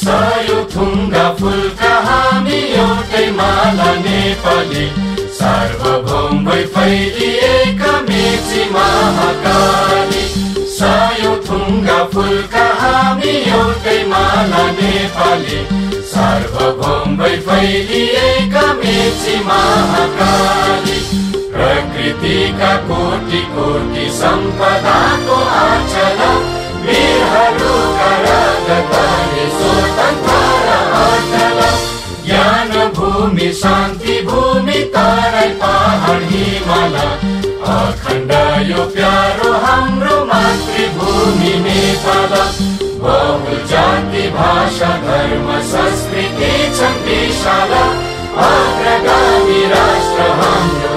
सयो यो थुङ्गा फुलका हामी एउटै माला नेपाली। सार्वभौम भई फैलिएका मेची महाकाली। सायो थुङ्गा फुलका हामी एउटै माला नेपाली। सार्वभौम भई फैलिएका मेची महाकाली। प्रकृतिका कोटि कोटि सम्पदाको भूमि शान्ति भूमि तराई पहाड हिमाल अखण्ड यो प्यारो हाम्रो मातृभूमि नेपाल। बहु जाति भाषा धर्म संस्कृति छन् विशाल। अग्रगामी राष्ट्र हाम्रो